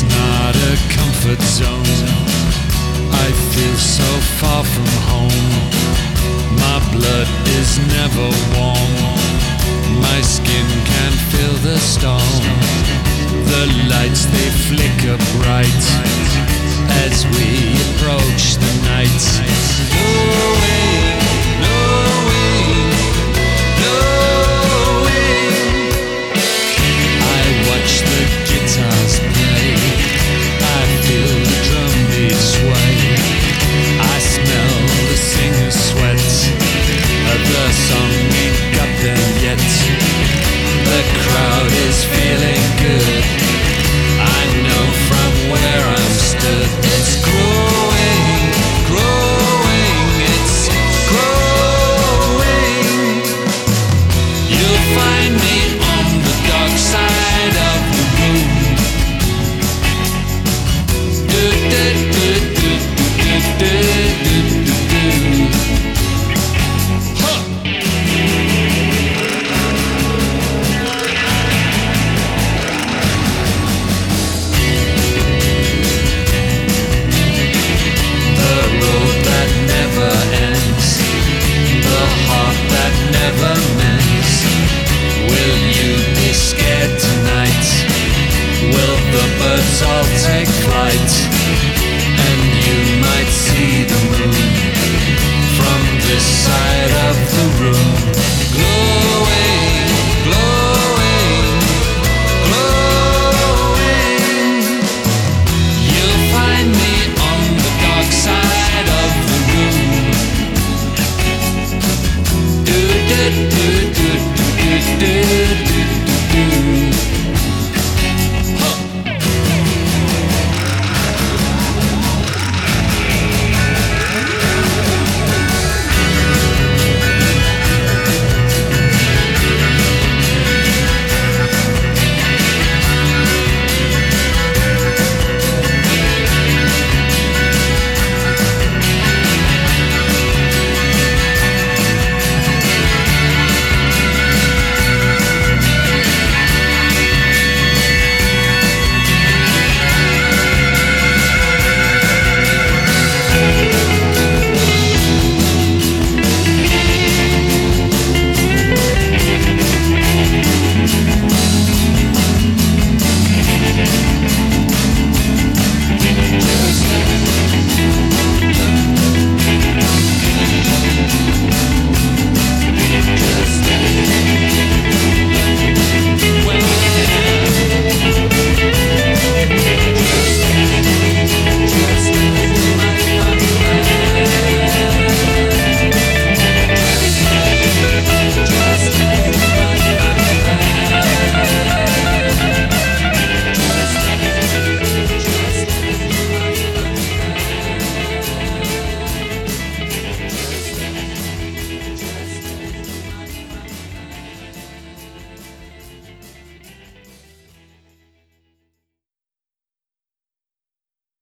It's not a comfort zone. I feel so far from home. My blood is never warm. My skin can't feel the storm. The lights they flicker bright as we birds all take flight, and you might see the moon from this side of the room. Glowing. You'll find me on the dark side of the room. Do do do do do do do do do.